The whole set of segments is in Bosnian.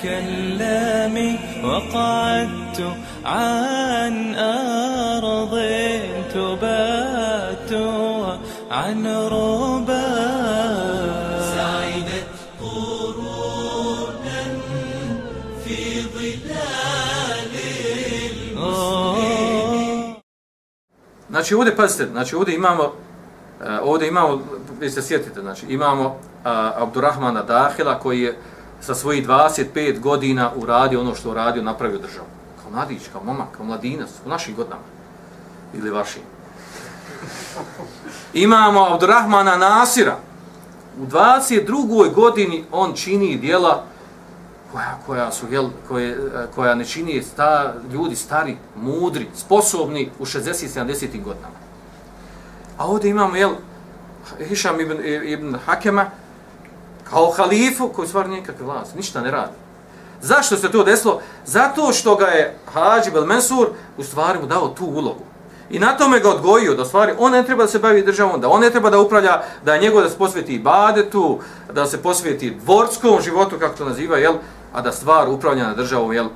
أتكلم وقعدت عن أرض تبات عن ربا سعدت قرونا في ظلال المسلمين Znači ovdje, pazite, znači ovdje imamo, uh, ovdje imamo, vi se sjetite, znači imamo uh, Abdurrahmana Dahila koji je sa svojih 25 godina uradio ono što uradio, napravio državu. Kao mladić, kao momak, kao mladinac, u našim godinama. Ili vašim. Imamo Abdurrahmana Nasira. U 22. godini on čini dijela koja, koja su jel, koje, koja ne čini sta, ljudi stari, mudri, sposobni u 60-70 godinama. A ovdje imamo jel, Hišam ibn, ibn Hakema kao halifu koji stvar nikakve vlast, ništa ne radi. Zašto se to desilo? Zato što ga je Hadži Bel Mensur u stvari mu dao tu ulogu. I na tome ga odgojio da stvari, on ne treba da se bavi državom, da on ne treba da upravlja, da je njegov da se posveti badetu, da se posveti dvorskom životu, kako to naziva, jel? a da stvar upravlja na državom jel,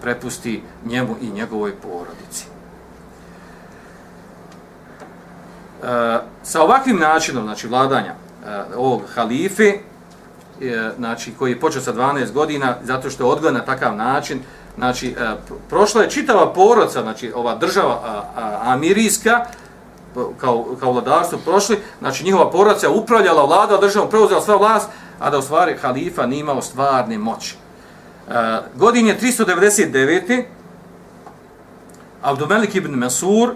prepusti njemu i njegovoj porodici. E, sa ovakvim načinom znači, vladanja e, ovog halife, e, znači, koji je počeo sa 12 godina, zato što je odgledan na takav način, znači, e, prošla je čitava porodca, znači, ova država a, a, amirijska, kao, kao vladarstvo prošli, znači njihova porodca upravljala, vlada državom, preuzela sva vlast, a da u stvari halifa nije imao stvarne moći. E, godin je 399. Abdomelik ibn Mesur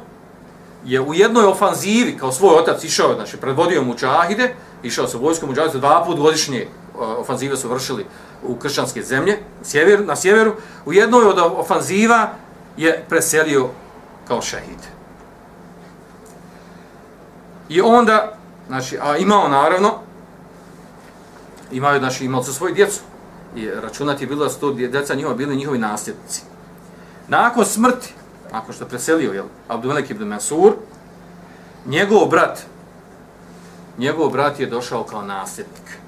je u jednoj ofanzivi, kao svoj otac išao, znači predvodio mučahide, išao sa vojskom mučahide, dva put godišnje Eh, ofanzive su vršili u kršćanske zemlje, sjever, sjeveru, na sjeveru, u jednoj od ofanziva je preselio kao šehid. I onda, znači, a imao naravno, imaju, znači, imali su svoju djecu, i računati je bilo da su to djeca njihova bili njihovi nasljednici. Nakon smrti, nakon što je preselio jel, Abdumelek ibn Mansur, njegov brat, njegov brat je došao kao nasljednik.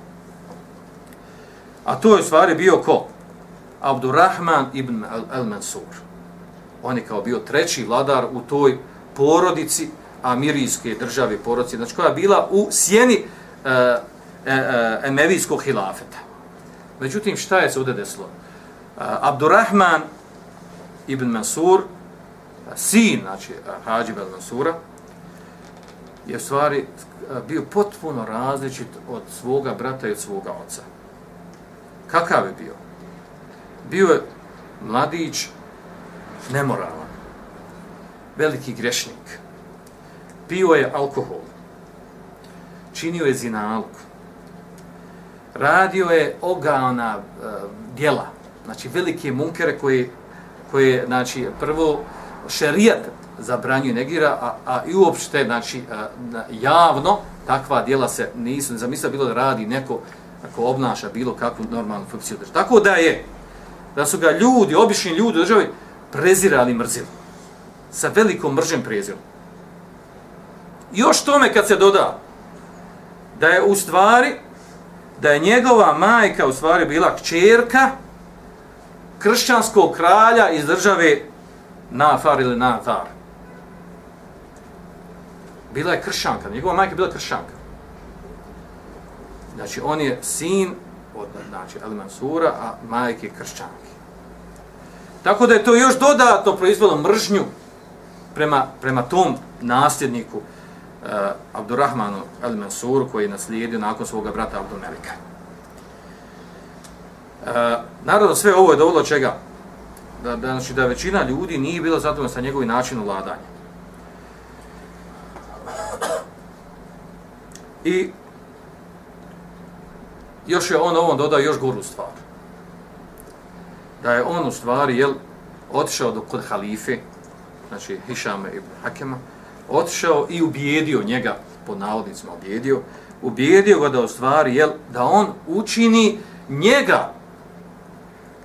A to je u stvari bio ko? Abdurrahman ibn al-Mansur. On je kao bio treći vladar u toj porodici amirijske države porodice, znači koja je bila u sjeni e, e, e, emevijskog hilafeta. Međutim, šta je se ovdje desilo? Abdurrahman ibn Mansur, sin, znači Hađib al Mansura, je u stvari bio potpuno različit od svoga brata i od svoga oca. Kakav je bio? Bio je mladić, nemoralan, veliki grešnik, pio je alkohol, činio je zinalku, radio je ogana e, djela, znači velike munkere koje, koje znači, prvo šerijat zabranjuje negira, a, a i uopšte znači, e, javno takva djela se nisu, ne zamislio bilo da radi neko ako obnaša bilo kakvu normalnu funkciju države. Tako da je, da su ga ljudi, obični ljudi u državi, prezirali mrzili. Sa velikom mržem prezirali. Još tome kad se doda da je u stvari da je njegova majka u stvari bila kćerka kršćanskog kralja iz države Nafar ili Natar. Bila je kršćanka, njegova majka je bila kršćanka. Znači, on je sin od znači, Ali Mansura, a majke kršćanke. Tako da je to još dodatno proizvelo mržnju prema, prema tom nasljedniku, uh, Abdurrahmanu al Mansuru koji je naslijedio nakon svoga brata Abdul Uh, e, naravno, sve ovo je dovoljno čega? Da, da, znači, da većina ljudi nije bila zadovoljna sa njegovim načinom vladanja. I još je on ovom dodao još goru stvar. Da je on u stvari, jel, otišao do kod halife, znači Hišama ibn Hakema, otišao i ubijedio njega, pod navodnicima ubijedio, ubijedio ga da u stvari, jel, da on učini njega,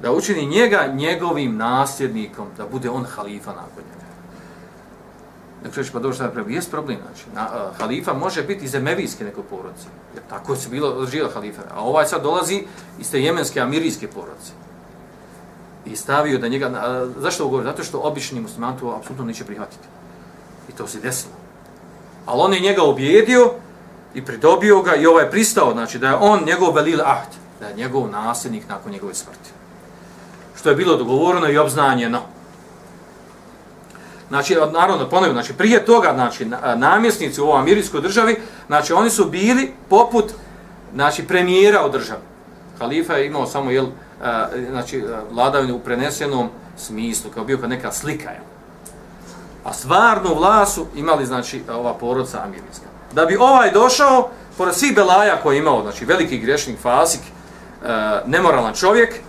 da učini njega njegovim nasljednikom, da bude on halifa nakon njega. Dakle, reći, pa došli na prebu. Jes problem, znači, na, a, halifa može biti iz emevijske nekog porodice, jer tako se bilo živjela halifa, a ovaj sad dolazi iz te jemenske amirijske porodice. I stavio da njega, a, zašto ovo govori? Zato što obični musliman to apsolutno neće prihvatiti. I to se desilo. Ali on je njega objedio i pridobio ga i ovaj pristao, znači da je on njegov velil ahd, da je njegov nasljednik nakon njegove smrti. Što je bilo dogovoreno i obznanjeno. Znači, naravno, ponovim, znači, prije toga, znači, namjesnici u ovoj amirijskoj državi, znači, oni su bili poput, znači, premijera u državi. Halifa je imao samo, jel, znači, vladavinu u prenesenom smislu, kao bio kao neka slika, jel. A stvarnu vlasu imali, znači, ova porodca amirijska. Da bi ovaj došao, pored svih belaja koje je imao, znači, veliki grešnik, fasik, e, nemoralan čovjek, e,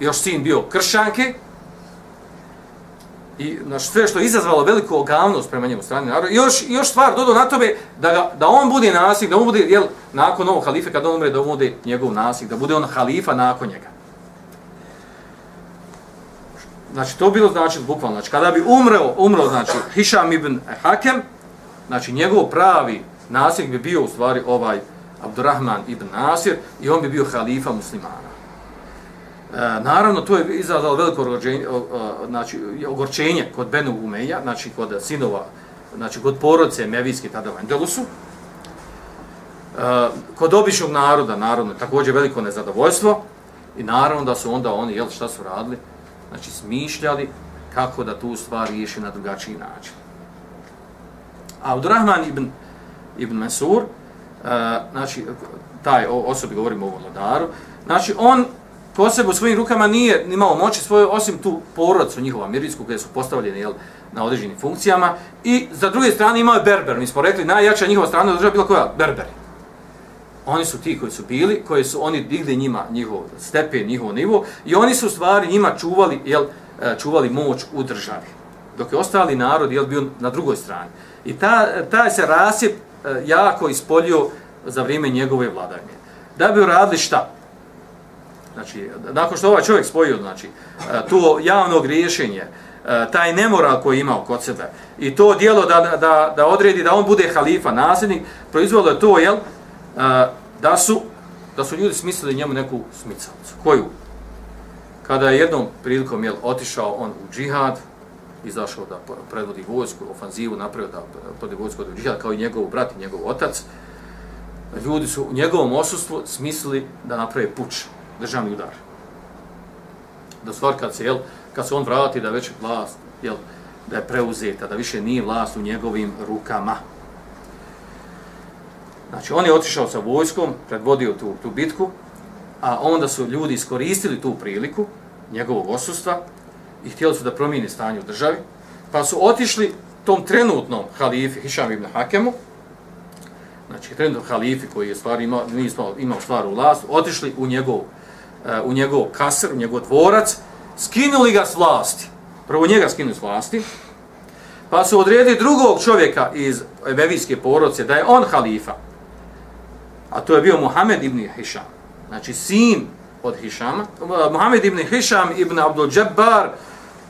još sin bio kršanke, i na sve što je izazvalo veliku ogavnost prema njemu strani naroda. I još, još stvar dodao na tobe da, ga, da on bude nasik, da on bude, jel, nakon ovog halife, kad on umre, da on bude njegov nasik, da bude on halifa nakon njega. Znači, to bilo znači, bukvalno, znači, kada bi umreo, umro, znači, Hišam ibn Hakem, znači, njegov pravi nasik bi bio u stvari ovaj Abdurrahman ibn Nasir i on bi bio halifa muslimana. E, naravno, to je izazvalo veliko ogorčenje, znači, ogorčenje kod Benu Umeja, znači kod sinova, znači kod porodice Mevijske tada u Endelusu. E, kod običnog naroda, naravno, također veliko nezadovoljstvo i naravno da su onda oni, jel, šta su radili? Znači, smišljali kako da tu stvar riješi na drugačiji način. A Abdurrahman ibn, ibn Mansur, e, znači, taj osobi govorimo o ovom vladaru, znači, on posebno u svojim rukama nije imao moći svoju, osim tu porodcu njihova mirijsku, koje su postavljene jel, na određenim funkcijama. I za druge strane imao je Berber. Mi smo rekli, najjača njihova strana država bila koja? Berberi. Oni su ti koji su bili, koji su oni digli njima njihov stepen, njihov nivo i oni su u stvari njima čuvali, jel, e, čuvali moć u državi. Dok je ostali narod jel, bio na drugoj strani. I ta, taj se rasjep e, jako ispolio za vrijeme njegove vladanje. Da bi uradili šta? Znači, nakon što ovaj čovjek spojio, znači, e, to javno griješenje, e, taj nemoral koji je imao kod sebe i to dijelo da, da, da odredi da on bude halifa, nasljednik, proizvalo je to, jel, e, da su, da su ljudi smislili njemu neku smicalicu. Koju? Kada je jednom prilikom, jel, otišao on u džihad, izašao da predvodi vojsku, ofanzivu, napravio da predvodi vojsku od džihad, kao i njegov brat i njegov otac, ljudi su u njegovom osustvu smislili da naprave puč državni udar. Da stvar kad se, jel, kad se on vrati da već vlast, jel, da je preuzeta, da više nije vlast u njegovim rukama. Znači, on je otišao sa vojskom, predvodio tu, tu bitku, a onda su ljudi iskoristili tu priliku njegovog osustva i htjeli su da promijeni stanje u državi, pa su otišli tom trenutnom halifi Hišam ibn Hakemu, znači trenutnom halifi koji je stvar imao, nismo, imao stvar u vlast, otišli u njegov u njegov kasr, u njegov dvorac, skinuli ga s vlasti. Prvo njega skinuli s vlasti, pa su odredili drugog čovjeka iz Ebevijske porodce, da je on halifa. A to je bio Muhammed ibn Hišam. Znači, sin od Hišama. Muhammed ibn Hišam ibn Abdul Džabbar,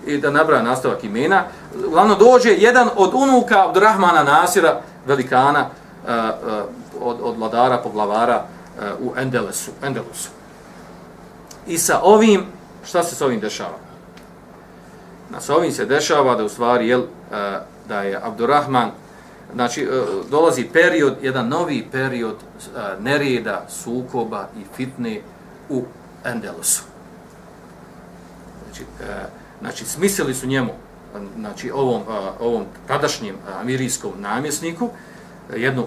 i da nabraja nastavak imena, glavno dođe jedan od unuka Abdurrahmana Nasira, velikana, eh, eh, od, od vladara, poglavara eh, u Endelesu. Endelusu. I sa ovim, šta se sa ovim dešava? Na sa ovim se dešava da u stvari, jel, e, da je Abdurrahman, znači, e, dolazi period, jedan novi period e, nerijeda, sukoba i fitne u Endelosu. Znači, e, znači smislili su njemu, znači, ovom, ovom tadašnjem amirijskom namjesniku, jednu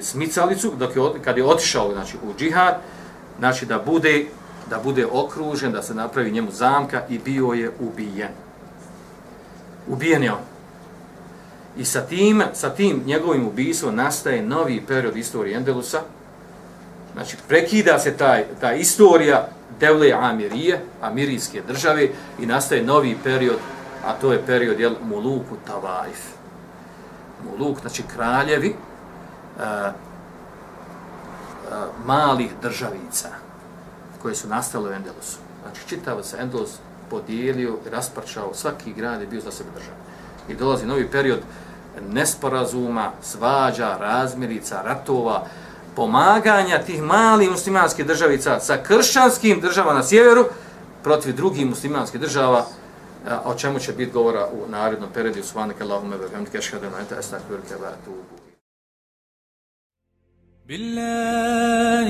smicalicu, dok je, kad je otišao znači, u džihad, znači da bude da bude okružen, da se napravi njemu zamka i bio je ubijen. Ubijen je on. I sa tim, sa tim njegovim ubijstvom nastaje novi period istorije Endelusa. Znači, prekida se taj, ta istorija Devle Amirije, Amirijske države, i nastaje novi period, a to je period jel, Muluku Tavaif. Muluk, znači kraljevi uh, uh, malih državica koje su nastale u Endelusu. Znači, čitavo se Endelus podijelio, rasprčao, svaki grad je bio za sebe država. I dolazi novi period nesporazuma, svađa, razmirica, ratova, pomaganja tih malih muslimanskih državica sa kršćanskim državama na sjeveru protiv drugih muslimanskih država, o čemu će biti govora u narednom periodu. Subhanak Allahumme wa bihamdika ashhadu an la ilaha illa anta astaghfiruka wa atubu بالله